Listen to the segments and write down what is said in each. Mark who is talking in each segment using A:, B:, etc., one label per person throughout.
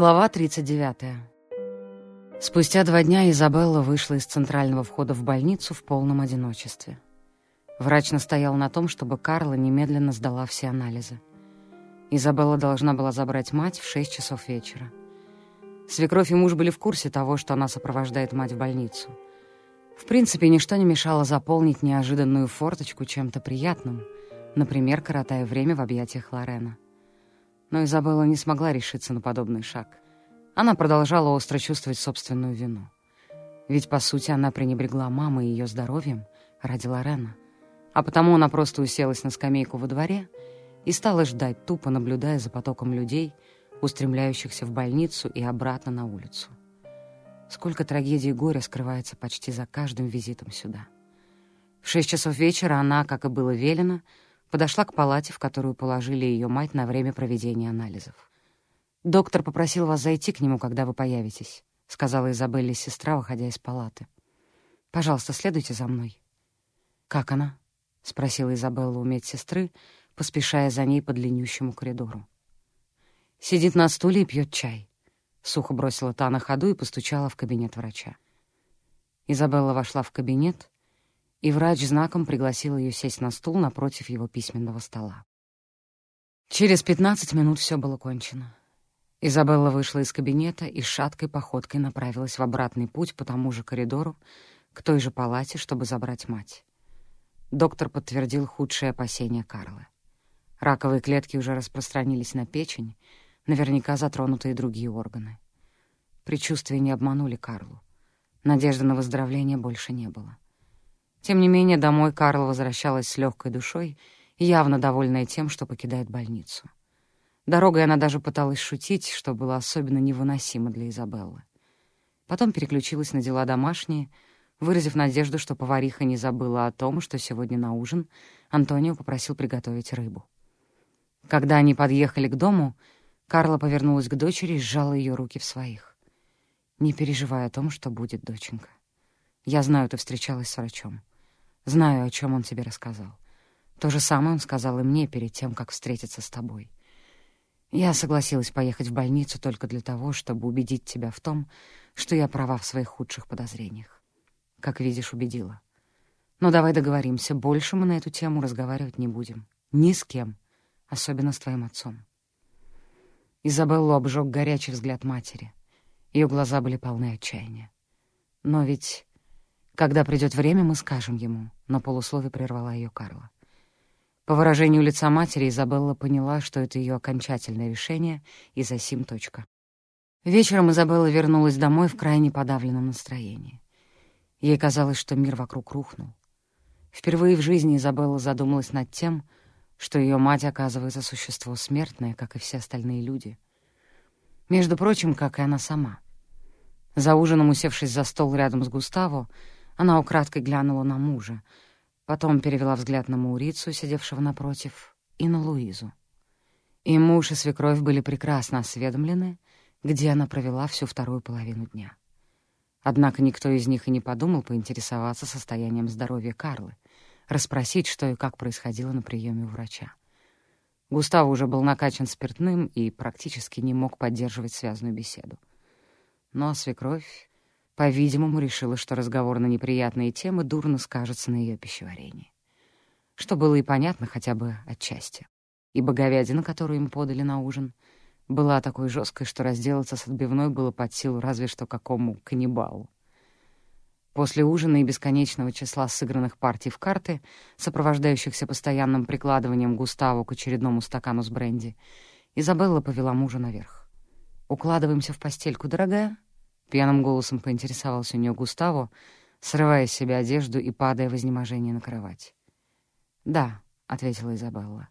A: Глава 39. Спустя два дня Изабелла вышла из центрального входа в больницу в полном одиночестве. Врач настоял на том, чтобы Карла немедленно сдала все анализы. Изабелла должна была забрать мать в 6 часов вечера. Свекровь и муж были в курсе того, что она сопровождает мать в больницу. В принципе, ничто не мешало заполнить неожиданную форточку чем-то приятным, например, коротая время в объятиях Лорена. Но Изабелла не смогла решиться на подобный шаг. Она продолжала остро чувствовать собственную вину. Ведь, по сути, она пренебрегла мамой и ее здоровьем ради Лорена. А потому она просто уселась на скамейку во дворе и стала ждать, тупо наблюдая за потоком людей, устремляющихся в больницу и обратно на улицу. Сколько трагедий и горя скрывается почти за каждым визитом сюда. В шесть часов вечера она, как и было велено, подошла к палате, в которую положили ее мать на время проведения анализов. «Доктор попросил вас зайти к нему, когда вы появитесь», — сказала Изабелле сестра, выходя из палаты. «Пожалуйста, следуйте за мной». «Как она?» — спросила Изабелла у медсестры, поспешая за ней по длиннющему коридору. «Сидит на стуле и пьет чай», — сухо бросила та на ходу и постучала в кабинет врача. Изабелла вошла в кабинет, и врач знаком пригласил ее сесть на стул напротив его письменного стола. Через пятнадцать минут все было кончено. Изабелла вышла из кабинета и шаткой походкой направилась в обратный путь по тому же коридору, к той же палате, чтобы забрать мать. Доктор подтвердил худшие опасения Карлы. Раковые клетки уже распространились на печень, наверняка затронутые другие органы. Предчувствия не обманули Карлу. Надежды на выздоровление больше не было. Тем не менее, домой Карла возвращалась с легкой душой, явно довольная тем, что покидает больницу. Дорогой она даже пыталась шутить, что было особенно невыносимо для Изабеллы. Потом переключилась на дела домашние, выразив надежду, что повариха не забыла о том, что сегодня на ужин Антонио попросил приготовить рыбу. Когда они подъехали к дому, Карла повернулась к дочери и сжала ее руки в своих. «Не переживай о том, что будет, доченька. Я знаю, ты встречалась с врачом. Знаю, о чем он тебе рассказал. То же самое он сказал и мне перед тем, как встретиться с тобой. Я согласилась поехать в больницу только для того, чтобы убедить тебя в том, что я права в своих худших подозрениях. Как видишь, убедила. Но давай договоримся, больше мы на эту тему разговаривать не будем. Ни с кем, особенно с твоим отцом. Изабеллу обжег горячий взгляд матери. Ее глаза были полны отчаяния. Но ведь когда придет время, мы скажем ему, но полусловие прервала ее Карла. По выражению лица матери Изабелла поняла, что это ее окончательное решение, и за сим точка. Вечером Изабелла вернулась домой в крайне подавленном настроении. Ей казалось, что мир вокруг рухнул. Впервые в жизни Изабелла задумалась над тем, что ее мать, оказывается, существо смертное, как и все остальные люди. Между прочим, как и она сама. За ужином, усевшись за стол рядом с Густаво, она украдкой глянула на мужа, потом перевела взгляд на Маурицу, сидевшего напротив, и на Луизу. И муж, и свекровь были прекрасно осведомлены, где она провела всю вторую половину дня. Однако никто из них и не подумал поинтересоваться состоянием здоровья Карлы, расспросить, что и как происходило на приеме у врача. Густаво уже был накачан спиртным и практически не мог поддерживать связную беседу. Но свекровь по-видимому, решила, что разговор на неприятные темы дурно скажется на ее пищеварении. Что было и понятно хотя бы отчасти. Ибо говядина, которую им подали на ужин, была такой жесткой, что разделаться с отбивной было под силу разве что какому каннибалу. После ужина и бесконечного числа сыгранных партий в карты, сопровождающихся постоянным прикладыванием Густаву к очередному стакану с бренди, Изабелла повела мужа наверх. «Укладываемся в постельку, дорогая?» Пьяным голосом поинтересовался у нее Густаво, срывая с себя одежду и падая в изнеможение на кровать. «Да», — ответила Изабелла.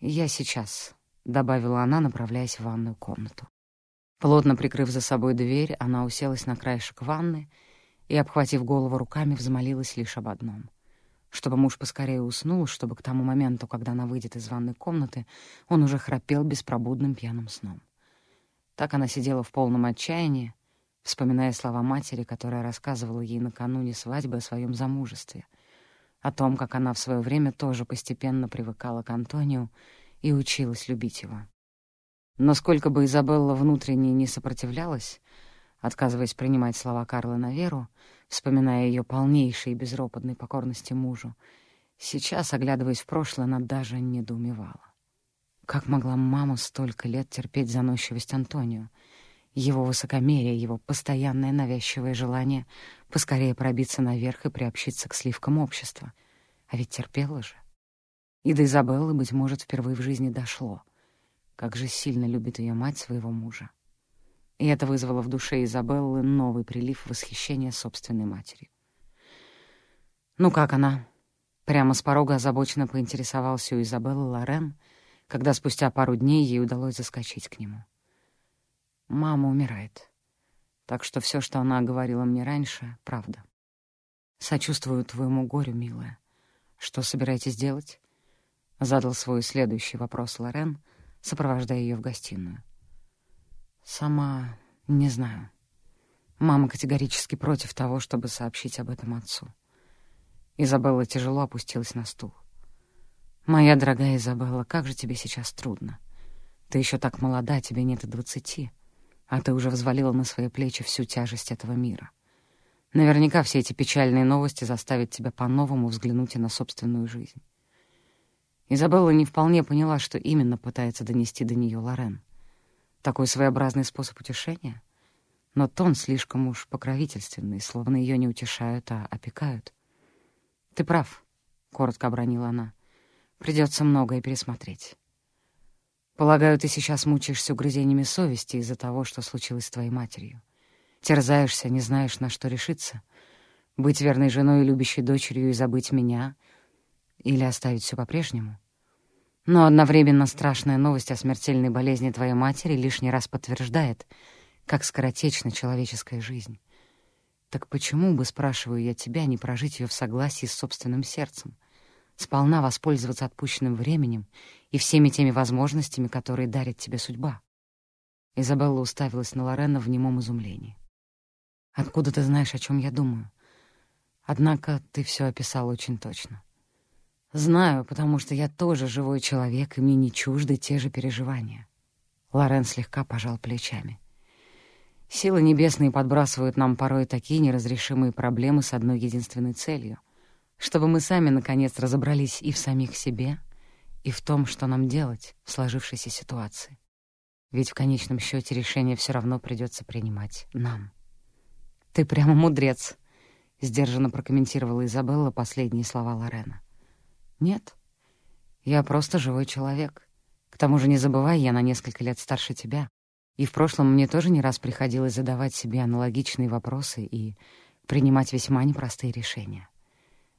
A: «Я сейчас», — добавила она, направляясь в ванную комнату. Плотно прикрыв за собой дверь, она уселась на краешек ванны и, обхватив голову руками, взмолилась лишь об одном — чтобы муж поскорее уснул, чтобы к тому моменту, когда она выйдет из ванной комнаты, он уже храпел беспробудным пьяным сном. Так она сидела в полном отчаянии, вспоминая слова матери, которая рассказывала ей накануне свадьбы о своем замужестве, о том, как она в свое время тоже постепенно привыкала к Антонию и училась любить его. Но сколько бы Изабелла внутренне не сопротивлялась, отказываясь принимать слова Карла на веру, вспоминая ее полнейшей и безропотной покорности мужу, сейчас, оглядываясь в прошлое, она даже недоумевала. Как могла мама столько лет терпеть заносчивость Антонио, его высокомерие, его постоянное навязчивое желание поскорее пробиться наверх и приобщиться к сливкам общества. А ведь терпела же. И до Изабеллы, быть может, впервые в жизни дошло. Как же сильно любит ее мать своего мужа. И это вызвало в душе Изабеллы новый прилив восхищения собственной матерью. «Ну как она?» Прямо с порога озабоченно поинтересовался у Изабеллы Лорен, когда спустя пару дней ей удалось заскочить к нему. Мама умирает. Так что все, что она говорила мне раньше, — правда. Сочувствую твоему горю, милая. Что собираетесь делать? Задал свой следующий вопрос Лорен, сопровождая ее в гостиную. Сама не знаю. Мама категорически против того, чтобы сообщить об этом отцу. Изабелла тяжело опустилась на стул. «Моя дорогая Изабелла, как же тебе сейчас трудно. Ты еще так молода, тебе нет и двадцати а ты уже взвалила на свои плечи всю тяжесть этого мира. Наверняка все эти печальные новости заставят тебя по-новому взглянуть и на собственную жизнь. Изабелла не вполне поняла, что именно пытается донести до нее Лорен. Такой своеобразный способ утешения? Но тон слишком уж покровительственный, словно ее не утешают, а опекают. «Ты прав», — коротко обронила она. «Придется многое пересмотреть». Полагаю, ты сейчас мучаешься угрызениями совести из-за того, что случилось с твоей матерью. Терзаешься, не знаешь, на что решиться. Быть верной женой и любящей дочерью и забыть меня или оставить все по-прежнему. Но одновременно страшная новость о смертельной болезни твоей матери лишний раз подтверждает, как скоротечна человеческая жизнь. Так почему бы, спрашиваю я тебя, не прожить ее в согласии с собственным сердцем, сполна воспользоваться отпущенным временем и всеми теми возможностями, которые дарит тебе судьба. Изабелла уставилась на Лорена в немом изумлении. «Откуда ты знаешь, о чем я думаю? Однако ты все описал очень точно. Знаю, потому что я тоже живой человек, и мне не чужды те же переживания». Лорен слегка пожал плечами. «Силы небесные подбрасывают нам порой такие неразрешимые проблемы с одной единственной целью — чтобы мы сами, наконец, разобрались и в самих себе, и в том, что нам делать в сложившейся ситуации. Ведь в конечном счете решение все равно придется принимать нам. «Ты прямо мудрец», — сдержанно прокомментировала Изабелла последние слова Лорена. «Нет, я просто живой человек. К тому же не забывай, я на несколько лет старше тебя, и в прошлом мне тоже не раз приходилось задавать себе аналогичные вопросы и принимать весьма непростые решения.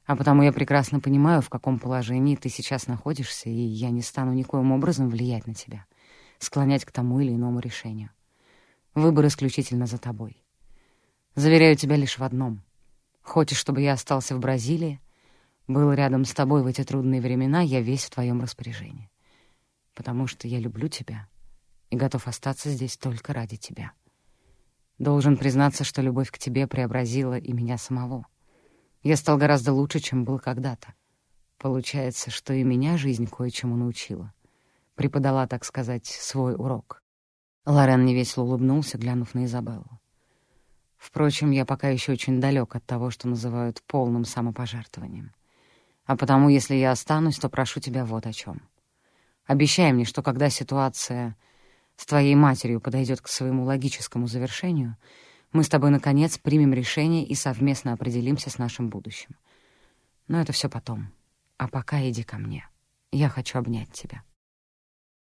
A: А потому я прекрасно понимаю, в каком положении ты сейчас находишься, и я не стану никоим образом влиять на тебя, склонять к тому или иному решению. Выбор исключительно за тобой. Заверяю тебя лишь в одном. Хочешь, чтобы я остался в Бразилии, был рядом с тобой в эти трудные времена, я весь в твоем распоряжении. Потому что я люблю тебя и готов остаться здесь только ради тебя. Должен признаться, что любовь к тебе преобразила и меня самого — я стал гораздо лучше, чем был когда-то. Получается, что и меня жизнь кое-чему научила. Преподала, так сказать, свой урок. Лорен невесело улыбнулся, глянув на Изабеллу. Впрочем, я пока еще очень далек от того, что называют полным самопожертвованием. А потому, если я останусь, то прошу тебя вот о чем. Обещай мне, что когда ситуация с твоей матерью подойдет к своему логическому завершению — мы с тобой, наконец, примем решение и совместно определимся с нашим будущим. Но это все потом. А пока иди ко мне. Я хочу обнять тебя».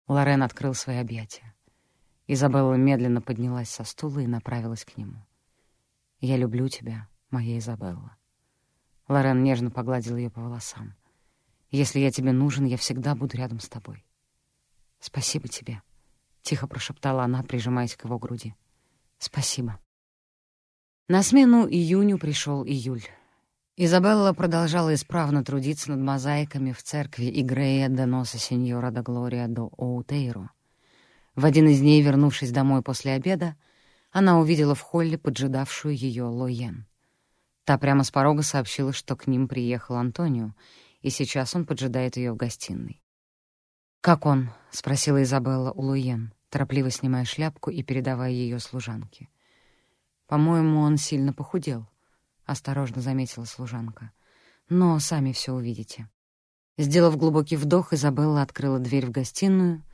A: Лорен открыл свои объятия. Изабелла медленно поднялась со стула и направилась к нему. «Я люблю тебя, моя Изабелла». Лорен нежно погладил ее по волосам. «Если я тебе нужен, я всегда буду рядом с тобой». «Спасибо тебе», — тихо прошептала она, прижимаясь к его груди. «Спасибо». На смену июню пришел июль. Изабелла продолжала исправно трудиться над мозаиками в церкви Игрея де Носа Сеньора да Глория до Оутейро. В один из дней, вернувшись домой после обеда, она увидела в холле поджидавшую ее Лоен. Та прямо с порога сообщила, что к ним приехал Антонио, и сейчас он поджидает ее в гостиной. «Как он?» — спросила Изабелла у Лоен. торопливо снимая шляпку и передавая ее служанке. «По-моему, он сильно похудел», — осторожно заметила служанка. «Но сами все увидите». Сделав глубокий вдох, Изабелла открыла дверь в гостиную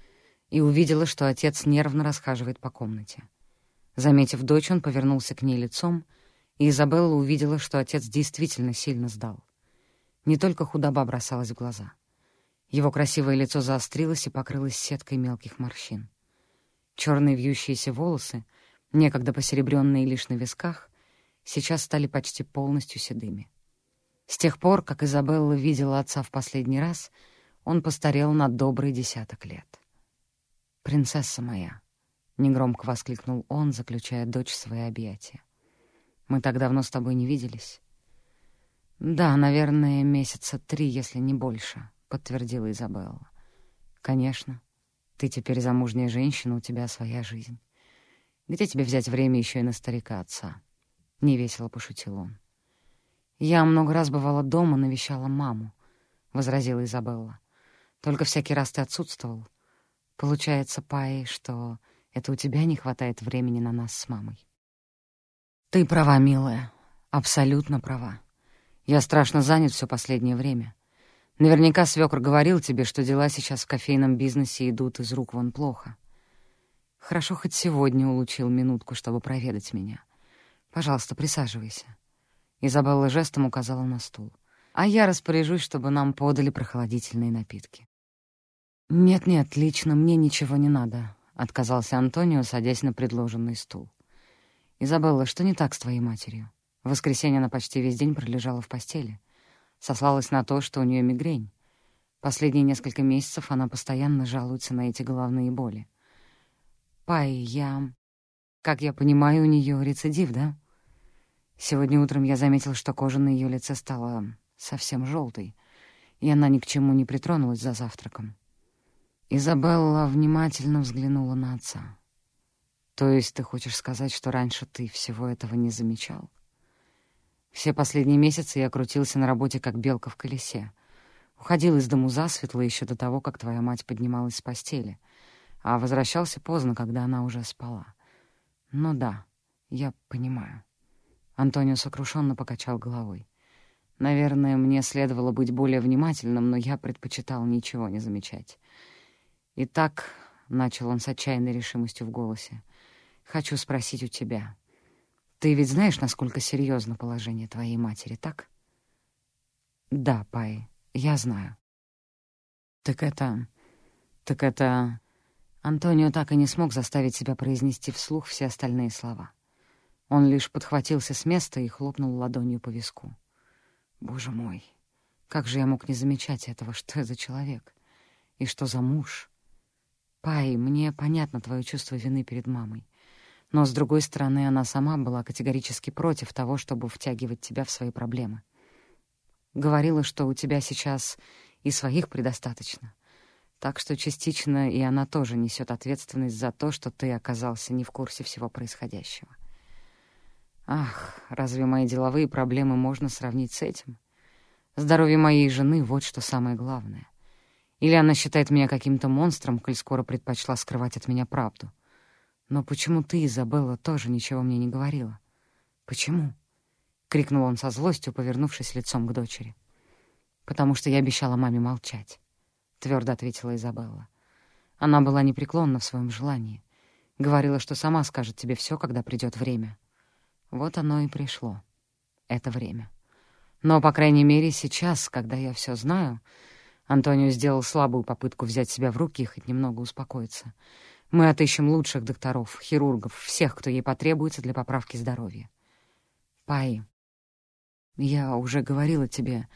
A: и увидела, что отец нервно расхаживает по комнате. Заметив дочь, он повернулся к ней лицом, и Изабелла увидела, что отец действительно сильно сдал. Не только худоба бросалась в глаза. Его красивое лицо заострилось и покрылось сеткой мелких морщин. Черные вьющиеся волосы, некогда посеребренные лишь на висках, сейчас стали почти полностью седыми. С тех пор, как Изабелла видела отца в последний раз, он постарел на добрый десяток лет. «Принцесса моя!» — негромко воскликнул он, заключая дочь в свои объятия. «Мы так давно с тобой не виделись». «Да, наверное, месяца три, если не больше», — подтвердила Изабелла. «Конечно. Ты теперь замужняя женщина, у тебя своя жизнь. Где тебе взять время еще и на старика отца?» — невесело пошутил он. «Я много раз бывала дома, навещала маму», — возразила Изабелла. «Только всякий раз ты отсутствовал. Получается, Пай, что это у тебя не хватает времени на нас с мамой». «Ты права, милая, абсолютно права. Я страшно занят все последнее время. Наверняка свекр говорил тебе, что дела сейчас в кофейном бизнесе идут из рук вон плохо. Хорошо, хоть сегодня улучил минутку, чтобы проведать меня. Пожалуйста, присаживайся». Изабелла жестом указала на стул. «А я распоряжусь, чтобы нам подали прохладительные напитки». «Нет-нет, лично мне ничего не надо», — отказался Антонио, садясь на предложенный стул. «Изабелла, что не так с твоей матерью? В воскресенье она почти весь день пролежала в постели. Сослалась на то, что у нее мигрень. Последние несколько месяцев она постоянно жалуется на эти головные боли. «Пай, я... Как я понимаю, у нее рецидив, да?» Сегодня утром я заметил, что кожа на ее лице стала совсем желтой, и она ни к чему не притронулась за завтраком. Изабелла внимательно взглянула на отца. «То есть ты хочешь сказать, что раньше ты всего этого не замечал?» Все последние месяцы я крутился на работе, как белка в колесе. Уходил из дому засветло еще до того, как твоя мать поднималась с постели, а возвращался поздно, когда она уже спала. Ну да, я понимаю. Антонио сокрушенно покачал головой. Наверное, мне следовало быть более внимательным, но я предпочитал ничего не замечать. «Итак», — начал он с отчаянной решимостью в голосе, — «хочу спросить у тебя. Ты ведь знаешь, насколько серьезно положение твоей матери, так?» «Да, Пай, я знаю». «Так это... так это...» Антонио так и не смог заставить себя произнести вслух все остальные слова. Он лишь подхватился с места и хлопнул ладонью по виску. «Боже мой, как же я мог не замечать этого? Что это за человек? И что за муж? Пай, мне понятно твое чувство вины перед мамой. Но, с другой стороны, она сама была категорически против того, чтобы втягивать тебя в свои проблемы. Говорила, что у тебя сейчас и своих предостаточно. Так что частично и она тоже несет ответственность за то, что ты оказался не в курсе всего происходящего. Ах, разве мои деловые проблемы можно сравнить с этим? Здоровье моей жены — вот что самое главное. Или она считает меня каким-то монстром, коль скоро предпочла скрывать от меня правду. Но почему ты, Изабелла, тоже ничего мне не говорила? Почему? — крикнул он со злостью, повернувшись лицом к дочери. «Потому что я обещала маме молчать», — твердо ответила Изабелла. Она была непреклонна в своем желании. Говорила, что сама скажет тебе все, когда придет время. Вот оно и пришло. Это время. Но, по крайней мере, сейчас, когда я все знаю... Антонио сделал слабую попытку взять себя в руки и хоть немного успокоиться. Мы отыщем лучших докторов, хирургов, всех, кто ей потребуется для поправки здоровья. Пай, я уже говорила тебе,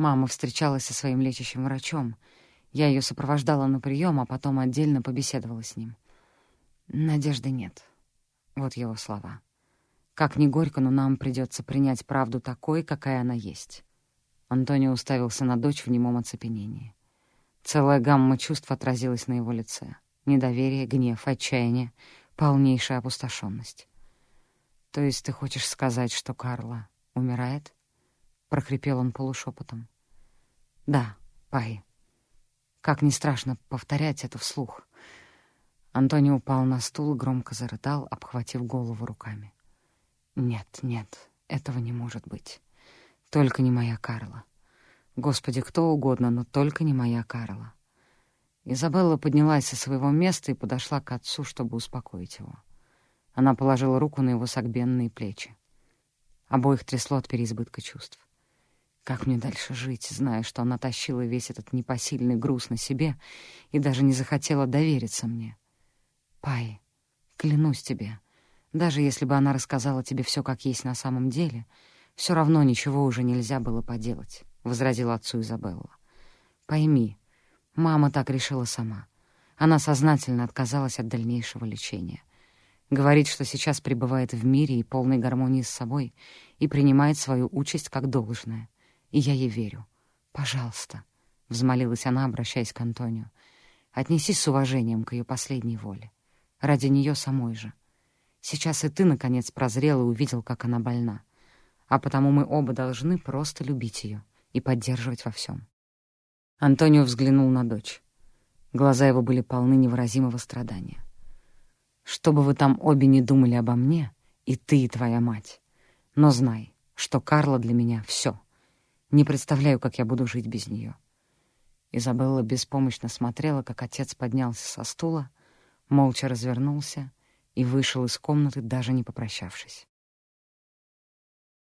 A: мама встречалась со своим лечащим врачом. Я ее сопровождала на прием, а потом отдельно побеседовала с ним. Надежды нет. Вот его слова. Как ни горько, но нам придется принять правду такой, какая она есть. Антонио уставился на дочь в немом оцепенении. Целая гамма чувств отразилась на его лице. Недоверие, гнев, отчаяние, полнейшая опустошенность. «То есть ты хочешь сказать, что Карла умирает?» — прохрипел он полушепотом. «Да, Пай. Как не страшно повторять это вслух. Антонио упал на стул и громко зарыдал, обхватив голову руками. «Нет, нет, этого не может быть. Только не моя Карла. Господи, кто угодно, но только не моя Карла». Изабелла поднялась со своего места и подошла к отцу, чтобы успокоить его. Она положила руку на его согбенные плечи. Обоих трясло от переизбытка чувств. Как мне дальше жить, зная, что она тащила весь этот непосильный груз на себе и даже не захотела довериться мне? Пай, клянусь тебе, даже если бы она рассказала тебе все как есть на самом деле, все равно ничего уже нельзя было поделать, — возразила отцу Изабелла. Пойми, мама так решила сама. Она сознательно отказалась от дальнейшего лечения. Говорит, что сейчас пребывает в мире и полной гармонии с собой и принимает свою участь как должное. И я ей верю. «Пожалуйста», — взмолилась она, обращаясь к Антонио, — «отнесись с уважением к ее последней воле. Ради нее самой же. Сейчас и ты, наконец, прозрел и увидел, как она больна. А потому мы оба должны просто любить ее и поддерживать во всем. Антонио взглянул на дочь. Глаза его были полны невыразимого страдания. Что бы вы там обе не думали обо мне, и ты, и твоя мать, но знай, что Карла для меня — все. Не представляю, как я буду жить без нее. Изабелла беспомощно смотрела, как отец поднялся со стула, молча развернулся и вышел из комнаты, даже не попрощавшись.